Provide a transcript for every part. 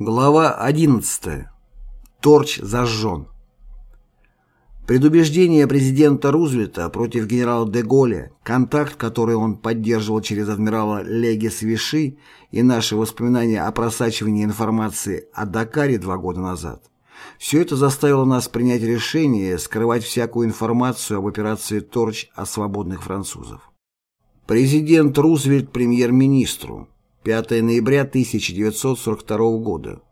Глава 11. Торч зажжен. Предубеждение президента Рузвельта против генерала де Голля, контакт, который он поддерживал через адмирала Легис Виши и наши воспоминания о просачивании информации о Дакаре два года назад, все это заставило нас принять решение скрывать всякую информацию об операции «Торч» о свободных французов. Президент Рузвельт премьер-министру 5 ноября 1942 года.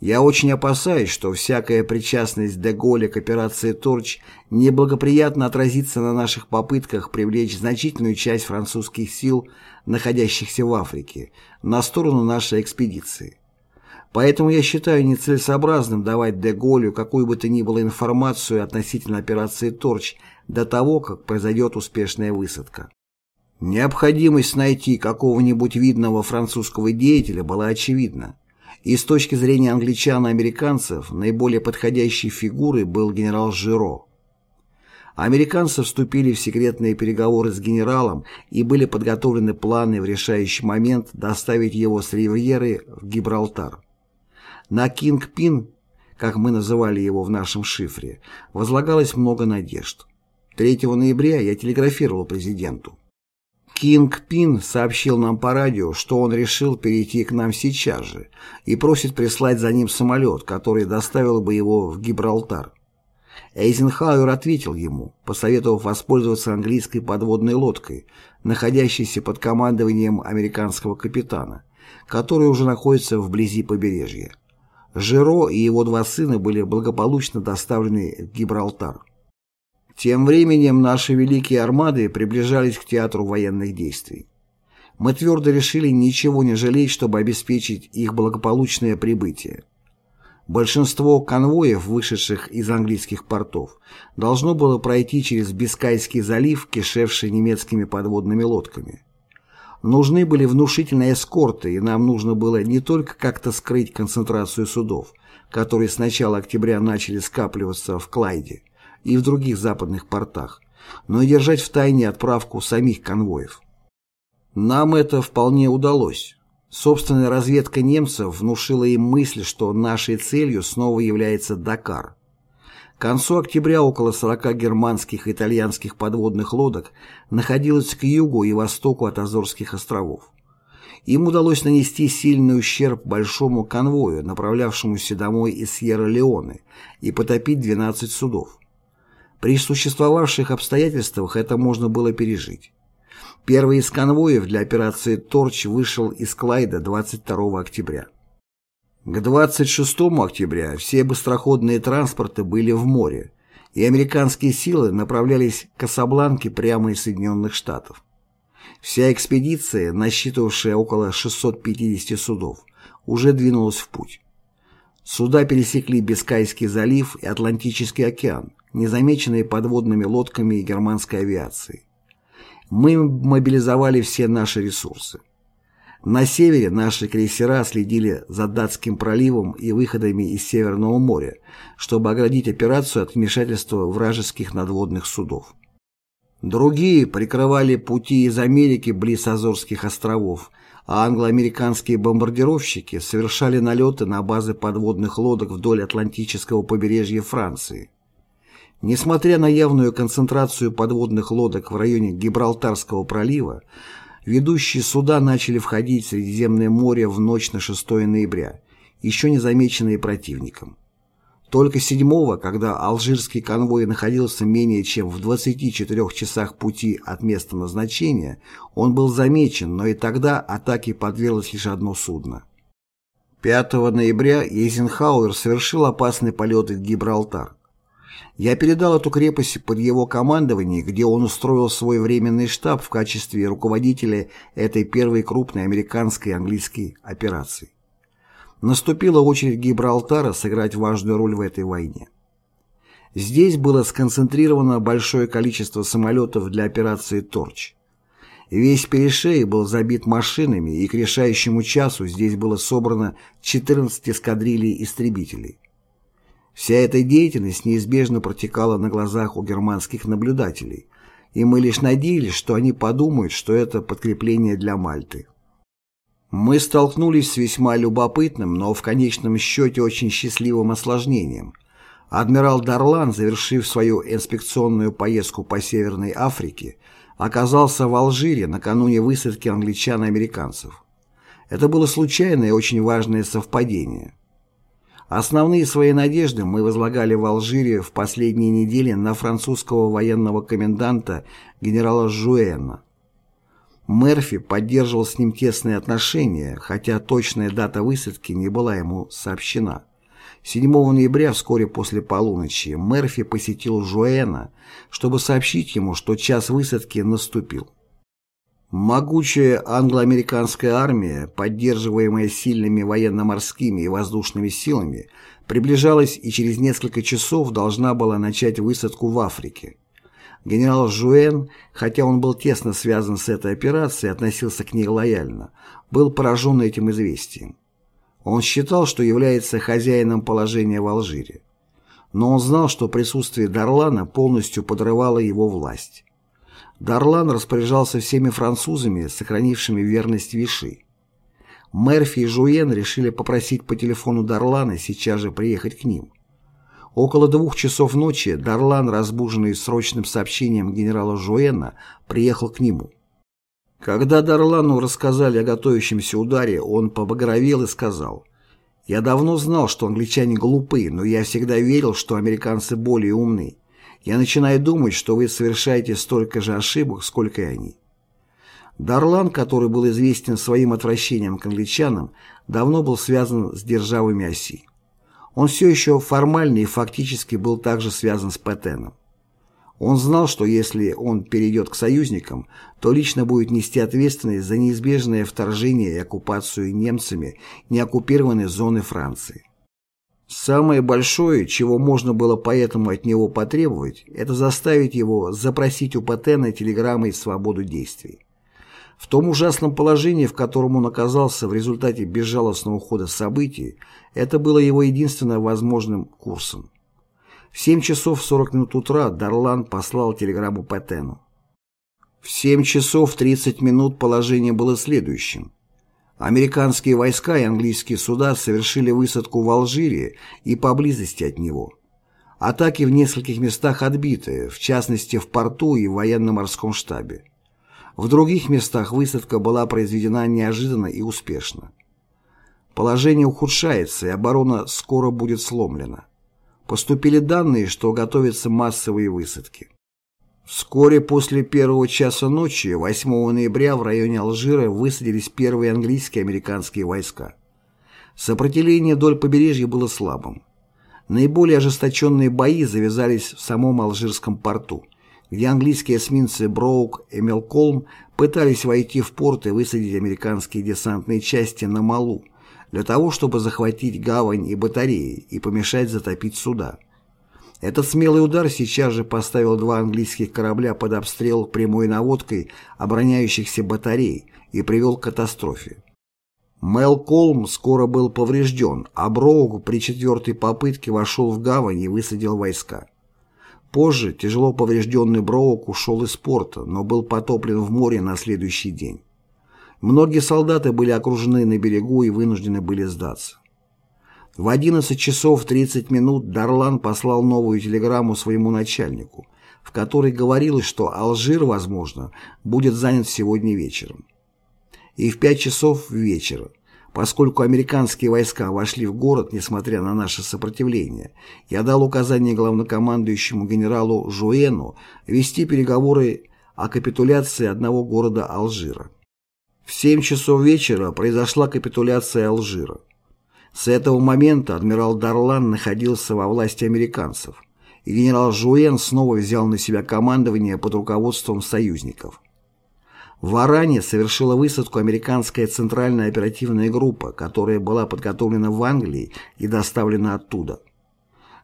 Я очень опасаюсь, что всякая причастность Деголя к операции «Торч» неблагоприятно отразится на наших попытках привлечь значительную часть французских сил, находящихся в Африке, на сторону нашей экспедиции. Поэтому я считаю нецелесообразным давать Деголю какую бы то ни было информацию относительно операции «Торч» до того, как произойдет успешная высадка. Необходимость найти какого-нибудь видного французского деятеля была очевидна, и с точки зрения англичан и американцев наиболее подходящей фигурой был генерал Жиро. Американцы вступили в секретные переговоры с генералом и были подготовлены планы в решающий момент доставить его с Ривьеры в Гибралтар. На Кинг-Пин, как мы называли его в нашем шифре, возлагалось много надежд. 3 ноября я телеграфировал президенту. Кинг Пин сообщил нам по радио, что он решил перейти к нам сейчас же и просит прислать за ним самолет, который доставил бы его в Гибралтар. Эйзенхауэр ответил ему, посоветовав воспользоваться английской подводной лодкой, находящейся под командованием американского капитана, который уже находится вблизи побережья. Жиро и его два сына были благополучно доставлены в Гибралтар. Тем временем наши великие армады приближались к театру военных действий. Мы твердо решили ничего не жалеть, чтобы обеспечить их благополучное прибытие. Большинство конвоев, вышедших из английских портов, должно было пройти через Бискайский залив, кишевший немецкими подводными лодками. Нужны были внушительные эскорты, и нам нужно было не только как-то скрыть концентрацию судов, которые с начала октября начали скапливаться в Клайде, и в других западных портах, но и держать в тайне отправку самих конвоев. Нам это вполне удалось. Собственная разведка немцев внушила им мысль, что нашей целью снова является Дакар. К концу октября около 40 германских и итальянских подводных лодок находилось к югу и востоку от Азорских островов. Им удалось нанести сильный ущерб большому конвою, направлявшемуся домой из Сьерра-Леоне, и потопить 12 судов. При существовавших обстоятельствах это можно было пережить. Первый из конвоев для операции «Торч» вышел из Клайда 22 октября. К 26 октября все быстроходные транспорты были в море, и американские силы направлялись к Касабланке прямо из Соединенных Штатов. Вся экспедиция, насчитывавшая около 650 судов, уже двинулась в путь. Суда пересекли Бискайский залив и Атлантический океан, незамеченные подводными лодками и германской авиацией. Мы мобилизовали все наши ресурсы. На севере наши крейсера следили за Датским проливом и выходами из Северного моря, чтобы оградить операцию от вмешательства вражеских надводных судов. Другие прикрывали пути из Америки близ Азорских островов, а англо-американские бомбардировщики совершали налеты на базы подводных лодок вдоль Атлантического побережья Франции. Несмотря на явную концентрацию подводных лодок в районе Гибралтарского пролива, ведущие суда начали входить в Средиземное море в ночь на 6 ноября, еще не замеченные противником. Только 7 когда алжирский конвой находился менее чем в 24 часах пути от места назначения, он был замечен, но и тогда атаке подверглось лишь одно судно. 5 ноября Эйзенхауэр совершил опасный полет в Гибралтар. Я передал эту крепость под его командование, где он устроил свой временный штаб в качестве руководителя этой первой крупной американской и английской операции. Наступила очередь Гибралтара сыграть важную роль в этой войне. Здесь было сконцентрировано большое количество самолетов для операции «Торч». Весь перешей был забит машинами, и к решающему часу здесь было собрано 14 эскадрилий истребителей. Вся эта деятельность неизбежно протекала на глазах у германских наблюдателей, и мы лишь надеялись, что они подумают, что это подкрепление для Мальты. Мы столкнулись с весьма любопытным, но в конечном счете очень счастливым осложнением. Адмирал Дарлан, завершив свою инспекционную поездку по Северной Африке, оказался в Алжире накануне высадки англичан и американцев. Это было случайное и очень важное совпадение. Основные свои надежды мы возлагали в Алжире в последние недели на французского военного коменданта генерала Жуэна. Мерфи поддерживал с ним тесные отношения, хотя точная дата высадки не была ему сообщена. 7 ноября, вскоре после полуночи, Мерфи посетил Жуэна, чтобы сообщить ему, что час высадки наступил. Могучая англо-американская армия, поддерживаемая сильными военно-морскими и воздушными силами, приближалась и через несколько часов должна была начать высадку в Африке. Генерал Жуэн, хотя он был тесно связан с этой операцией относился к ней лояльно, был поражен этим известием. Он считал, что является хозяином положения в Алжире. Но он знал, что присутствие Дарлана полностью подрывало его власть. Дарлан распоряжался всеми французами, сохранившими верность Виши. Мерфи и Жуен решили попросить по телефону Дарлана сейчас же приехать к ним. Около двух часов ночи Дарлан, разбуженный срочным сообщением генерала Жуэна, приехал к нему. Когда Дарлану рассказали о готовящемся ударе, он побагровел и сказал, «Я давно знал, что англичане глупы, но я всегда верил, что американцы более умны. Я начинаю думать, что вы совершаете столько же ошибок, сколько и они. Дарлан, который был известен своим отвращением к англичанам, давно был связан с державами оси. Он все еще формально и фактически был также связан с Петеном. Он знал, что если он перейдет к союзникам, то лично будет нести ответственность за неизбежное вторжение и оккупацию немцами неоккупированной зоны Франции. Самое большое, чего можно было поэтому от него потребовать, это заставить его запросить у Патена телеграммой свободу действий. В том ужасном положении, в котором он оказался в результате безжалостного хода событий, это было его единственным возможным курсом. В 7 часов 40 минут утра Дарлан послал телеграмму Патену. В 7 часов 30 минут положение было следующим. Американские войска и английские суда совершили высадку в Алжире и поблизости от него. Атаки в нескольких местах отбиты, в частности в порту и в военно-морском штабе. В других местах высадка была произведена неожиданно и успешно. Положение ухудшается, и оборона скоро будет сломлена. Поступили данные, что готовятся массовые высадки. Вскоре после первого часа ночи, 8 ноября, в районе Алжира высадились первые английские и американские войска. Сопротивление вдоль побережья было слабым. Наиболее ожесточенные бои завязались в самом Алжирском порту, где английские эсминцы Броук и Мелколм пытались войти в порт и высадить американские десантные части на Малу, для того, чтобы захватить гавань и батареи и помешать затопить суда. Этот смелый удар сейчас же поставил два английских корабля под обстрел прямой наводкой обороняющихся батарей и привел к катастрофе. Мел Колм скоро был поврежден, а Броуг при четвертой попытке вошел в гавань и высадил войска. Позже тяжело поврежденный Броук ушел из порта, но был потоплен в море на следующий день. Многие солдаты были окружены на берегу и вынуждены были сдаться. В 11 часов 30 минут Дарлан послал новую телеграмму своему начальнику, в которой говорилось, что Алжир, возможно, будет занят сегодня вечером. И в 5 часов вечера, поскольку американские войска вошли в город, несмотря на наше сопротивление, я дал указание главнокомандующему генералу Жуэну вести переговоры о капитуляции одного города Алжира. В 7 часов вечера произошла капитуляция Алжира. С этого момента адмирал Дарлан находился во власти американцев, и генерал Жуэн снова взял на себя командование под руководством союзников. В Аране совершила высадку американская центральная оперативная группа, которая была подготовлена в Англии и доставлена оттуда.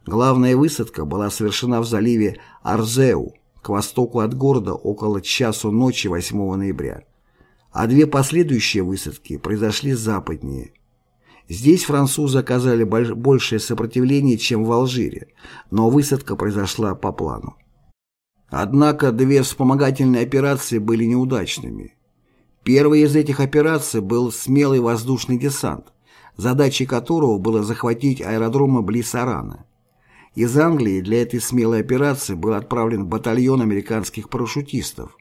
Главная высадка была совершена в заливе Арзеу, к востоку от города около часу ночи 8 ноября, а две последующие высадки произошли западнее – Здесь французы оказали большее сопротивление, чем в Алжире, но высадка произошла по плану. Однако две вспомогательные операции были неудачными. Первой из этих операций был смелый воздушный десант, задачей которого было захватить аэродромы близ Арана. Из Англии для этой смелой операции был отправлен батальон американских парашютистов,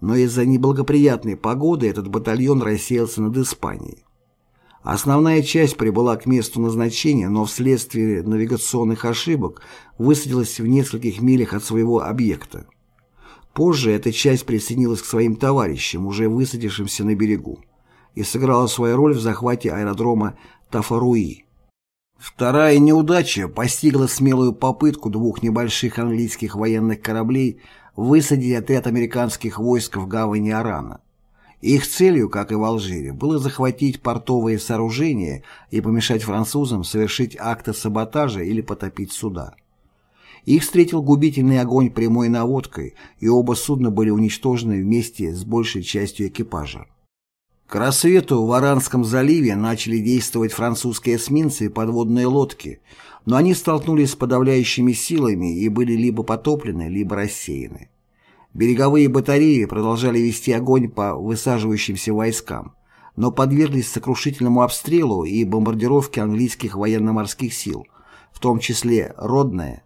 но из-за неблагоприятной погоды этот батальон рассеялся над Испанией. Основная часть прибыла к месту назначения, но вследствие навигационных ошибок высадилась в нескольких милях от своего объекта. Позже эта часть присоединилась к своим товарищам, уже высадившимся на берегу, и сыграла свою роль в захвате аэродрома Тафаруи. Вторая неудача постигла смелую попытку двух небольших английских военных кораблей высадить отряд американских войск в гавани Арана. Их целью, как и в Алжире, было захватить портовые сооружения и помешать французам совершить акты саботажа или потопить суда. Их встретил губительный огонь прямой наводкой, и оба судна были уничтожены вместе с большей частью экипажа. К рассвету в Аранском заливе начали действовать французские эсминцы и подводные лодки, но они столкнулись с подавляющими силами и были либо потоплены, либо рассеяны. Береговые батареи продолжали вести огонь по высаживающимся войскам, но подверглись сокрушительному обстрелу и бомбардировке английских военно-морских сил, в том числе «Родная».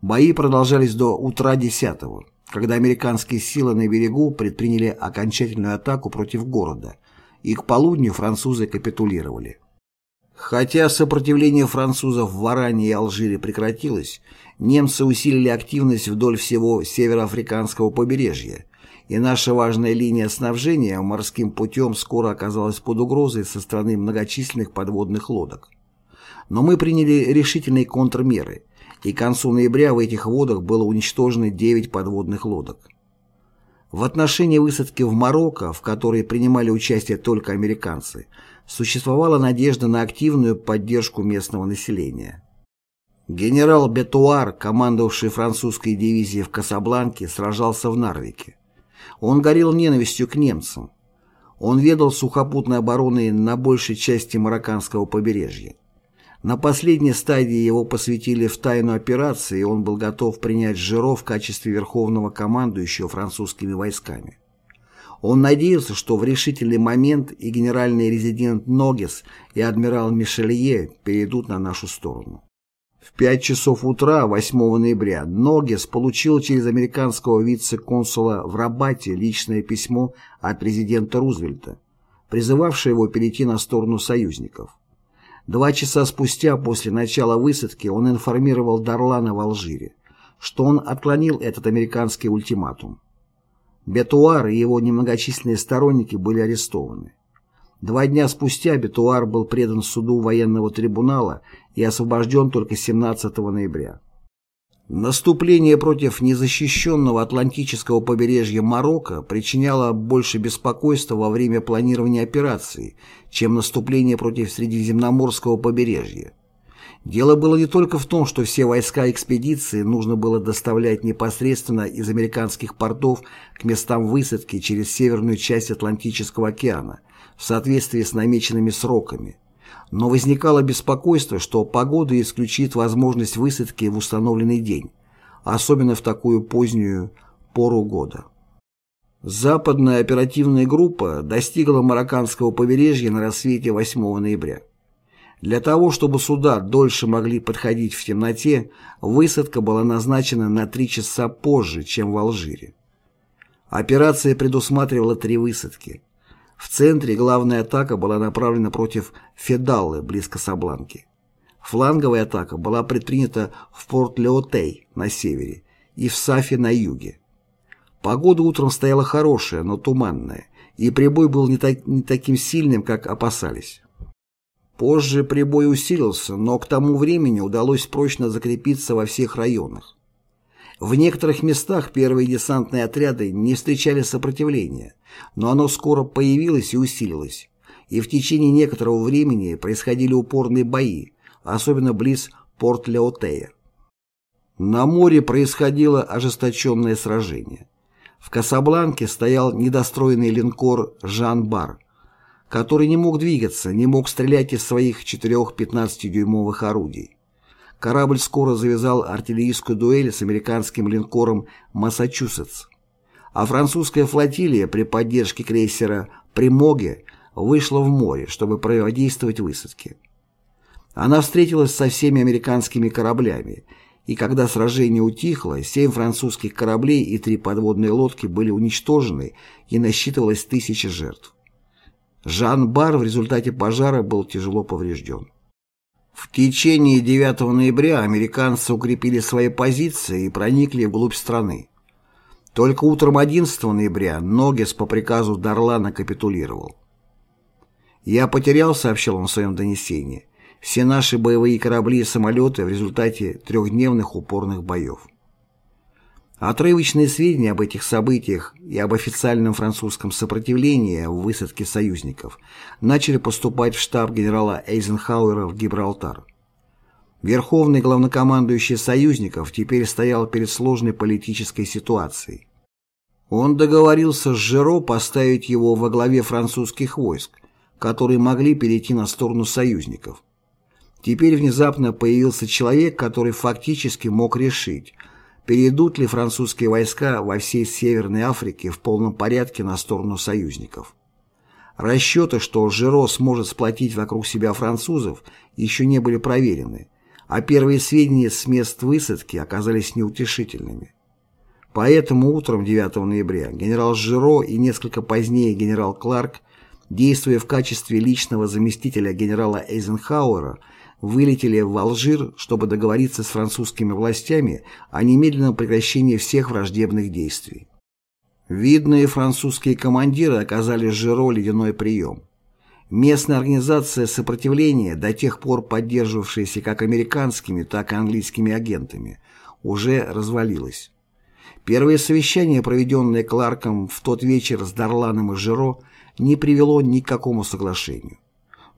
Бои продолжались до утра 10-го, когда американские силы на берегу предприняли окончательную атаку против города, и к полудню французы капитулировали. Хотя сопротивление французов в Варане и Алжире прекратилось, немцы усилили активность вдоль всего североафриканского побережья, и наша важная линия снабжения морским путем скоро оказалась под угрозой со стороны многочисленных подводных лодок. Но мы приняли решительные контрмеры, и к концу ноября в этих водах было уничтожено 9 подводных лодок. В отношении высадки в Марокко, в которой принимали участие только американцы, существовала надежда на активную поддержку местного населения. Генерал Бетуар, командовавший французской дивизией в Касабланке, сражался в Нарвике. Он горел ненавистью к немцам. Он ведал сухопутной обороной на большей части марокканского побережья. На последней стадии его посвятили в тайну операции, и он был готов принять Жиро в качестве верховного командующего французскими войсками. Он надеялся, что в решительный момент и генеральный резидент Ногес, и адмирал Мишелье перейдут на нашу сторону. В 5 часов утра 8 ноября Ногес получил через американского вице-консула в Рабате личное письмо от президента Рузвельта, призывавшее его перейти на сторону союзников. Два часа спустя после начала высадки он информировал Дарлана в Алжире, что он отклонил этот американский ультиматум. Бетуар и его немногочисленные сторонники были арестованы. Два дня спустя Бетуар был предан суду военного трибунала и освобожден только 17 ноября. Наступление против незащищенного Атлантического побережья Марокко причиняло больше беспокойства во время планирования операции, чем наступление против Средиземноморского побережья. Дело было не только в том, что все войска экспедиции нужно было доставлять непосредственно из американских портов к местам высадки через северную часть Атлантического океана в соответствии с намеченными сроками – но возникало беспокойство, что погода исключит возможность высадки в установленный день, особенно в такую позднюю пору года. Западная оперативная группа достигла марокканского побережья на рассвете 8 ноября. Для того, чтобы суда дольше могли подходить в темноте, высадка была назначена на три часа позже, чем в Алжире. Операция предусматривала три высадки. В центре главная атака была направлена против Федаллы, близ Касабланки. Фланговая атака была предпринята в Порт-Леотей на севере и в Сафе на юге. Погода утром стояла хорошая, но туманная, и прибой был не, так, не таким сильным, как опасались. Позже прибой усилился, но к тому времени удалось прочно закрепиться во всех районах. В некоторых местах первые десантные отряды не встречали сопротивления, но оно скоро появилось и усилилось, и в течение некоторого времени происходили упорные бои, особенно близ Порт-Леотея. На море происходило ожесточенное сражение. В Касабланке стоял недостроенный линкор «Жан-Бар», который не мог двигаться, не мог стрелять из своих четырех 15-дюймовых орудий корабль скоро завязал артиллерийскую дуэль с американским линкором «Массачусетс». а французская флотилия при поддержке крейсера «Примоге» вышла в море, чтобы противодействовать высадке. Она встретилась со всеми американскими кораблями, и когда сражение утихло, семь французских кораблей и три подводные лодки были уничтожены и насчитывалось тысячи жертв. Жан Бар в результате пожара был тяжело поврежден. В течение 9 ноября американцы укрепили свои позиции и проникли вглубь страны. Только утром 11 ноября Ногес по приказу Дарлана капитулировал. «Я потерял», — сообщил он в своем донесении, «все наши боевые корабли и самолеты в результате трехдневных упорных боев». Отрывочные сведения об этих событиях и об официальном французском сопротивлении в высадке союзников начали поступать в штаб генерала Эйзенхауэра в Гибралтар. Верховный главнокомандующий союзников теперь стоял перед сложной политической ситуацией. Он договорился с Жиро поставить его во главе французских войск, которые могли перейти на сторону союзников. Теперь внезапно появился человек, который фактически мог решить – перейдут ли французские войска во всей Северной Африке в полном порядке на сторону союзников. Расчеты, что Жиро сможет сплотить вокруг себя французов, еще не были проверены, а первые сведения с мест высадки оказались неутешительными. Поэтому утром 9 ноября генерал Жиро и несколько позднее генерал Кларк, действуя в качестве личного заместителя генерала Эйзенхауэра, вылетели в Алжир, чтобы договориться с французскими властями о немедленном прекращении всех враждебных действий. Видные французские командиры оказали Жиро ледяной прием. Местная организация сопротивления, до тех пор поддерживавшаяся как американскими, так и английскими агентами, уже развалилась. Первое совещание, проведенное Кларком в тот вечер с Дарланом и Жиро, не привело ни к какому соглашению.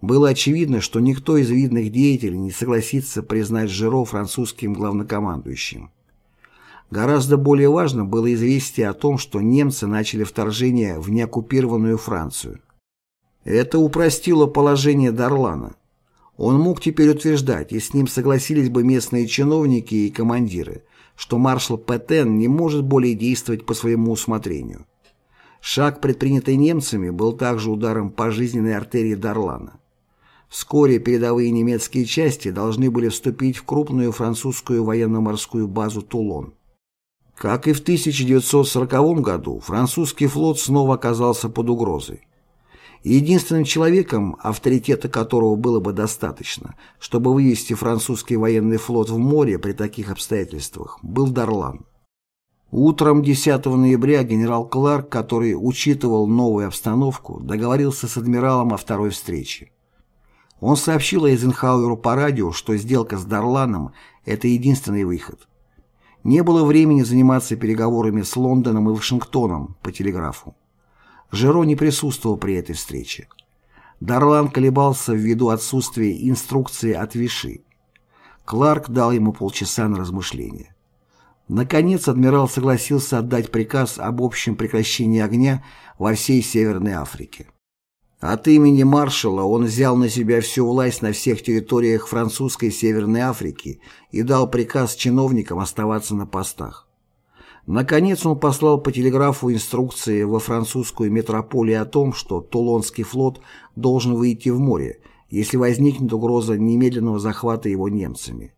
Было очевидно, что никто из видных деятелей не согласится признать Жиро французским главнокомандующим. Гораздо более важным было известие о том, что немцы начали вторжение в неоккупированную Францию. Это упростило положение Дарлана. Он мог теперь утверждать, и с ним согласились бы местные чиновники и командиры, что маршал Петен не может более действовать по своему усмотрению. Шаг, предпринятый немцами, был также ударом по жизненной артерии Дарлана. Вскоре передовые немецкие части должны были вступить в крупную французскую военно-морскую базу Тулон. Как и в 1940 году, французский флот снова оказался под угрозой. Единственным человеком, авторитета которого было бы достаточно, чтобы вывести французский военный флот в море при таких обстоятельствах, был Дарлан. Утром 10 ноября генерал Кларк, который учитывал новую обстановку, договорился с адмиралом о второй встрече. Он сообщил Эйзенхауэру по радио, что сделка с Дарланом – это единственный выход. Не было времени заниматься переговорами с Лондоном и Вашингтоном по телеграфу. Жеро не присутствовал при этой встрече. Дарлан колебался ввиду отсутствия инструкции от Виши. Кларк дал ему полчаса на размышление. Наконец адмирал согласился отдать приказ об общем прекращении огня во всей Северной Африке. От имени маршала он взял на себя всю власть на всех территориях французской Северной Африки и дал приказ чиновникам оставаться на постах. Наконец он послал по телеграфу инструкции во французскую метрополию о том, что Тулонский флот должен выйти в море, если возникнет угроза немедленного захвата его немцами.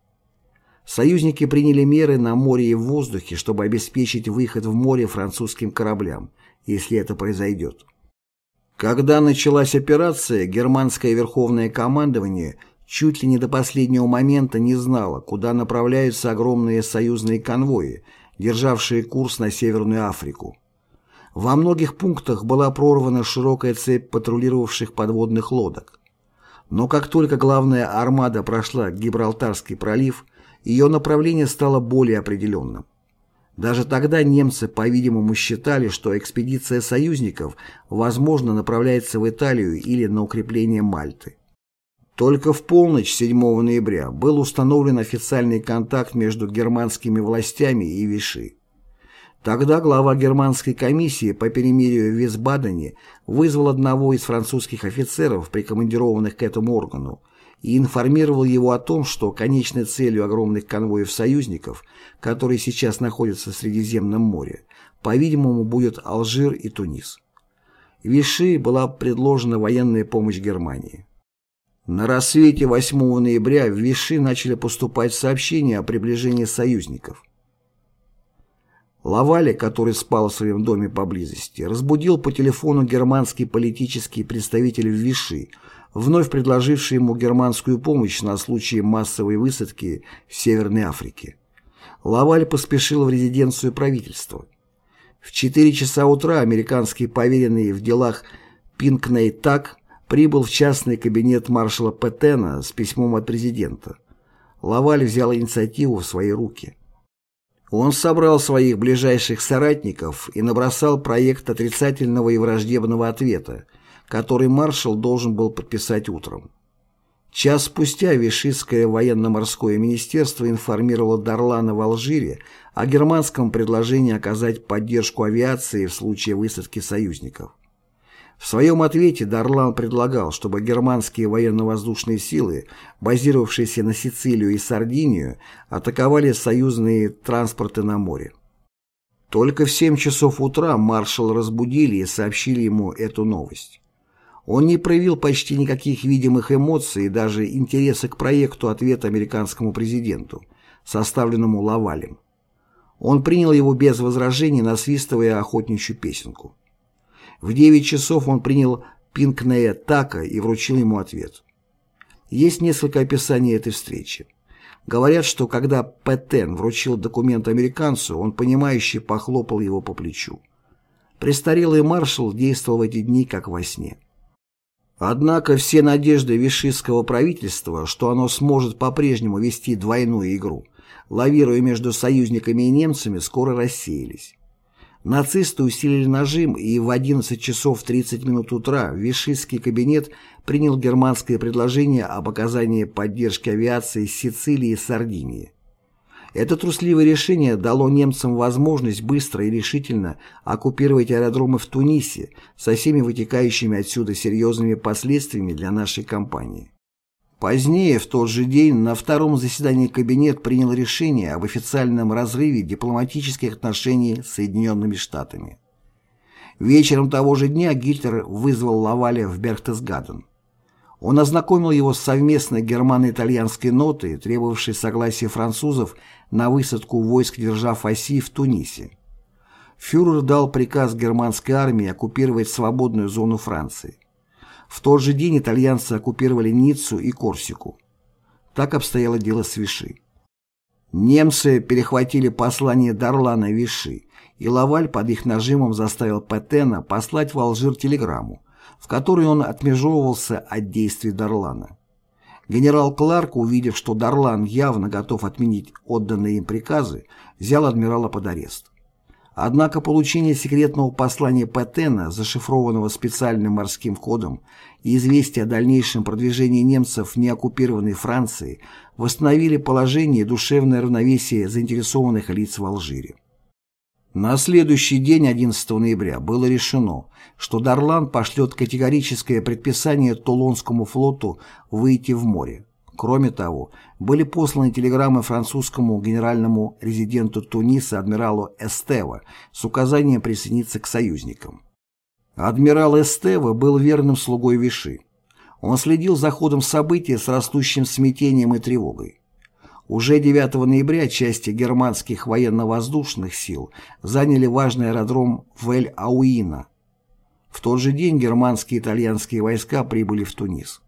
Союзники приняли меры на море и в воздухе, чтобы обеспечить выход в море французским кораблям, если это произойдет. Когда началась операция, германское верховное командование чуть ли не до последнего момента не знало, куда направляются огромные союзные конвои, державшие курс на Северную Африку. Во многих пунктах была прорвана широкая цепь патрулировавших подводных лодок. Но как только главная армада прошла Гибралтарский пролив, ее направление стало более определенным. Даже тогда немцы, по-видимому, считали, что экспедиция союзников, возможно, направляется в Италию или на укрепление Мальты. Только в полночь 7 ноября был установлен официальный контакт между германскими властями и Виши. Тогда глава германской комиссии по перемирию в Висбадене вызвал одного из французских офицеров, прикомандированных к этому органу, и информировал его о том, что конечной целью огромных конвоев союзников, которые сейчас находятся в Средиземном море, по-видимому, будет Алжир и Тунис. Виши была предложена военная помощь Германии. На рассвете 8 ноября в Виши начали поступать сообщения о приближении союзников. Лавале, который спал в своем доме поблизости, разбудил по телефону германский политический представитель в Виши, вновь предложивший ему германскую помощь на случай массовой высадки в Северной Африке. Лаваль поспешил в резиденцию правительства. В 4 часа утра американский поверенный в делах Пинкней Так прибыл в частный кабинет маршала Петена с письмом от президента. Лаваль взял инициативу в свои руки. Он собрал своих ближайших соратников и набросал проект отрицательного и враждебного ответа, который маршал должен был подписать утром. Час спустя Вишистское военно-морское министерство информировало Дарлана в Алжире о германском предложении оказать поддержку авиации в случае высадки союзников. В своем ответе Дарлан предлагал, чтобы германские военно-воздушные силы, базировавшиеся на Сицилию и Сардинию, атаковали союзные транспорты на море. Только в 7 часов утра маршал разбудили и сообщили ему эту новость. Он не проявил почти никаких видимых эмоций и даже интереса к проекту ответа американскому президенту, составленному Лавалем. Он принял его без возражений, насвистывая охотничью песенку. В 9 часов он принял Пинкнея Така и вручил ему ответ. Есть несколько описаний этой встречи. Говорят, что когда Петтен вручил документ американцу, он понимающе похлопал его по плечу. Престарелый маршал действовал в эти дни как во сне. Однако все надежды вишистского правительства, что оно сможет по-прежнему вести двойную игру, лавируя между союзниками и немцами, скоро рассеялись. Нацисты усилили нажим, и в 11 часов 30 минут утра Вишистский кабинет принял германское предложение об оказании поддержки авиации Сицилии и Сардинии. Это трусливое решение дало немцам возможность быстро и решительно оккупировать аэродромы в Тунисе со всеми вытекающими отсюда серьезными последствиями для нашей компании. Позднее, в тот же день, на втором заседании Кабинет принял решение об официальном разрыве дипломатических отношений с Соединенными Штатами. Вечером того же дня Гитлер вызвал Лаваля в Берхтесгаден. Он ознакомил его с совместной германо-итальянской нотой, требовавшей согласия французов на высадку войск держав оси в Тунисе. Фюрер дал приказ германской армии оккупировать свободную зону Франции. В тот же день итальянцы оккупировали Ниццу и Корсику. Так обстояло дело с Виши. Немцы перехватили послание Дарлана Виши, и Лаваль под их нажимом заставил Петена послать в Алжир телеграмму, в которой он отмежевывался от действий Дарлана. Генерал Кларк, увидев, что Дарлан явно готов отменить отданные им приказы, взял адмирала под арест. Однако получение секретного послания Петена, зашифрованного специальным морским кодом, и известие о дальнейшем продвижении немцев в неоккупированной Франции восстановили положение и душевное равновесие заинтересованных лиц в Алжире. На следующий день, 11 ноября, было решено, что Дарлан пошлет категорическое предписание Тулонскому флоту выйти в море. Кроме того, были посланы телеграммы французскому генеральному резиденту Туниса адмиралу Эстева с указанием присоединиться к союзникам. Адмирал Эстева был верным слугой Виши. Он следил за ходом событий с растущим смятением и тревогой. Уже 9 ноября части германских военно-воздушных сил заняли важный аэродром в Эль-Ауина. В тот же день германские и итальянские войска прибыли в Тунис.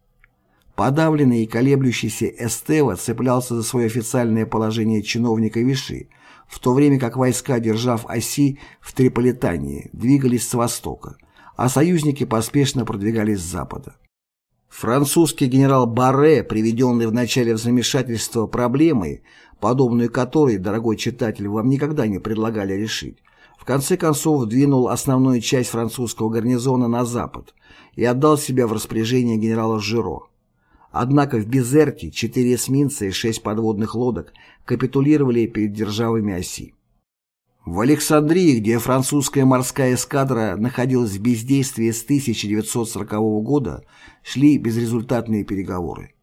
Подавленный и колеблющийся Эстева цеплялся за свое официальное положение чиновника Виши, в то время как войска, держав оси в Триполитании, двигались с востока, а союзники поспешно продвигались с запада. Французский генерал Барре, приведенный в начале в замешательство проблемой, подобную которой, дорогой читатель, вам никогда не предлагали решить, в конце концов двинул основную часть французского гарнизона на запад и отдал себя в распоряжение генерала Жиро. Однако в Безерте четыре эсминца и шесть подводных лодок капитулировали перед державами оси. В Александрии, где французская морская эскадра находилась в бездействии с 1940 года, шли безрезультатные переговоры.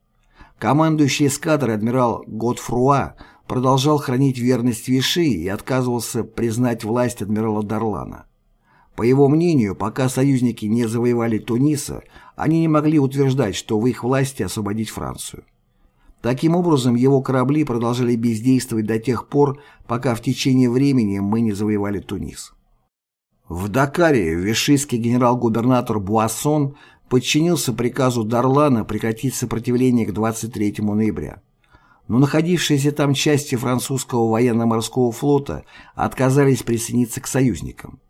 командующий эскадрой адмирал Готфруа продолжал хранить верность Виши и отказывался признать власть адмирала Дарлана. По его мнению, пока союзники не завоевали Туниса, они не могли утверждать, что в их власти освободить Францию. Таким образом, его корабли продолжали бездействовать до тех пор, пока в течение времени мы не завоевали Тунис. В Дакаре вишистский генерал-губернатор Буассон подчинился приказу Дарлана прекратить сопротивление к 23 ноября. Но находившиеся там части французского военно-морского флота отказались присоединиться к союзникам.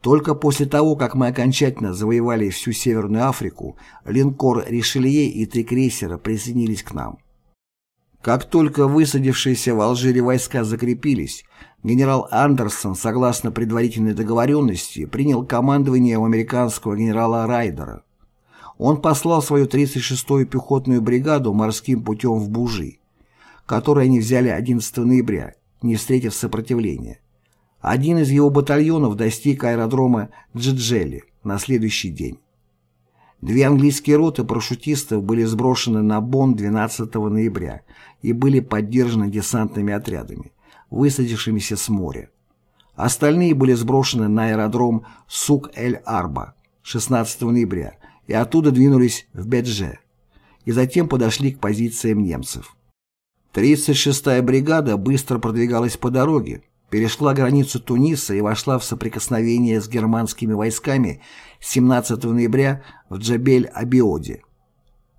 Только после того, как мы окончательно завоевали всю Северную Африку, линкор «Ришелье» и три крейсера присоединились к нам. Как только высадившиеся в Алжире войска закрепились, генерал Андерсон, согласно предварительной договоренности, принял командование у американского генерала Райдера. Он послал свою 36-ю пехотную бригаду морским путем в Бужи, которую они взяли 11 ноября, не встретив сопротивления. Один из его батальонов достиг аэродрома Джиджели на следующий день. Две английские роты парашютистов были сброшены на Бон 12 ноября и были поддержаны десантными отрядами, высадившимися с моря. Остальные были сброшены на аэродром Сук-эль-Арба 16 ноября и оттуда двинулись в Бедже и затем подошли к позициям немцев. 36-я бригада быстро продвигалась по дороге, перешла границу Туниса и вошла в соприкосновение с германскими войсками 17 ноября в Джабель-Абиоде.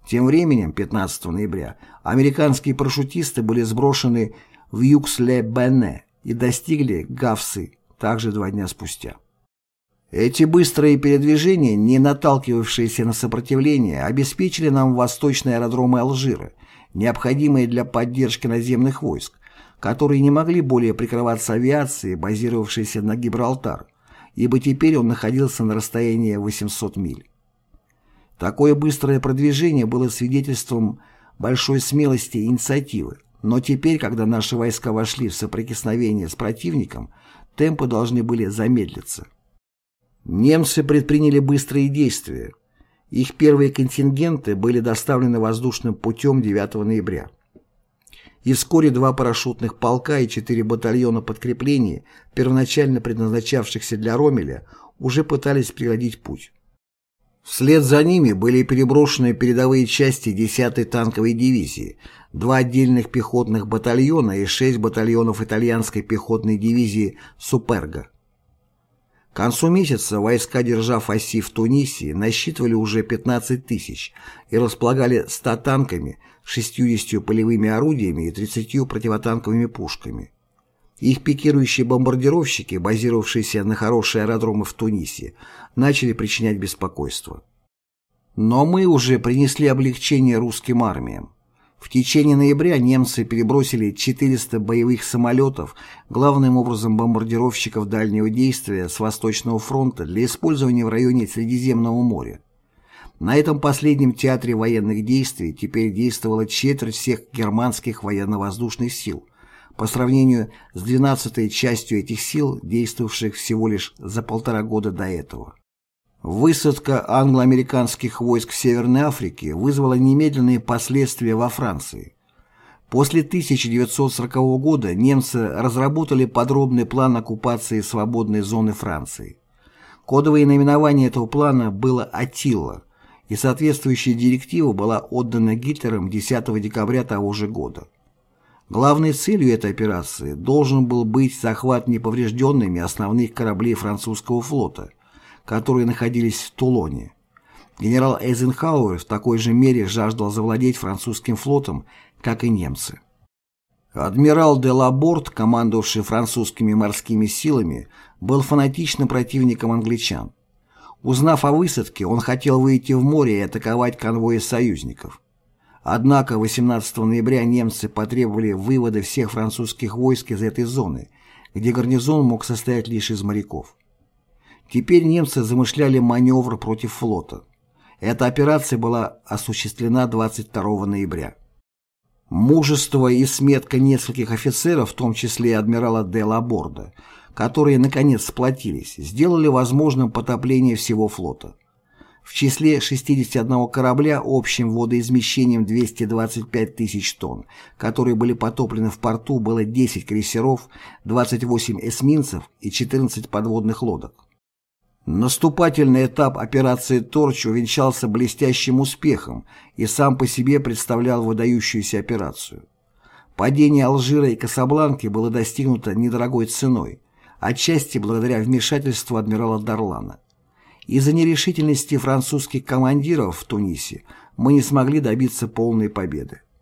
Тем временем, 15 ноября, американские парашютисты были сброшены в Юкс-ле-Бене и достигли Гавсы также два дня спустя. Эти быстрые передвижения, не наталкивавшиеся на сопротивление, обеспечили нам восточные аэродромы Алжира, необходимые для поддержки наземных войск, которые не могли более прикрываться авиацией, базировавшейся на Гибралтар, ибо теперь он находился на расстоянии 800 миль. Такое быстрое продвижение было свидетельством большой смелости и инициативы, но теперь, когда наши войска вошли в соприкосновение с противником, темпы должны были замедлиться. Немцы предприняли быстрые действия. Их первые контингенты были доставлены воздушным путем 9 ноября и вскоре два парашютных полка и четыре батальона подкреплений, первоначально предназначавшихся для Ромеля, уже пытались преградить путь. Вслед за ними были переброшены передовые части 10-й танковой дивизии, два отдельных пехотных батальона и шесть батальонов итальянской пехотной дивизии «Суперга». К концу месяца войска, держав оси в Тунисе, насчитывали уже 15 тысяч и располагали 100 танками, 60 полевыми орудиями и 30 противотанковыми пушками. Их пикирующие бомбардировщики, базировавшиеся на хорошие аэродромы в Тунисе, начали причинять беспокойство. Но мы уже принесли облегчение русским армиям. В течение ноября немцы перебросили 400 боевых самолетов, главным образом бомбардировщиков дальнего действия с Восточного фронта для использования в районе Средиземного моря. На этом последнем театре военных действий теперь действовала четверть всех германских военно-воздушных сил, по сравнению с 12-й частью этих сил, действовавших всего лишь за полтора года до этого. Высадка англо-американских войск в Северной Африке вызвала немедленные последствия во Франции. После 1940 года немцы разработали подробный план оккупации свободной зоны Франции. Кодовое наименование этого плана было «Атилла», и соответствующая директива была отдана Гитлером 10 декабря того же года. Главной целью этой операции должен был быть захват неповрежденными основных кораблей французского флота – которые находились в Тулоне. Генерал Эйзенхауэр в такой же мере жаждал завладеть французским флотом, как и немцы. Адмирал де Лаборт, командовавший французскими морскими силами, был фанатичным противником англичан. Узнав о высадке, он хотел выйти в море и атаковать конвои союзников. Однако 18 ноября немцы потребовали вывода всех французских войск из этой зоны, где гарнизон мог состоять лишь из моряков. Теперь немцы замышляли маневр против флота. Эта операция была осуществлена 22 ноября. Мужество и сметка нескольких офицеров, в том числе и адмирала де Лаборда, которые, наконец, сплотились, сделали возможным потопление всего флота. В числе 61 корабля общим водоизмещением 225 тысяч тонн, которые были потоплены в порту, было 10 крейсеров, 28 эсминцев и 14 подводных лодок. Наступательный этап операции «Торч» увенчался блестящим успехом и сам по себе представлял выдающуюся операцию. Падение Алжира и Касабланки было достигнуто недорогой ценой, отчасти благодаря вмешательству адмирала Дарлана. Из-за нерешительности французских командиров в Тунисе мы не смогли добиться полной победы.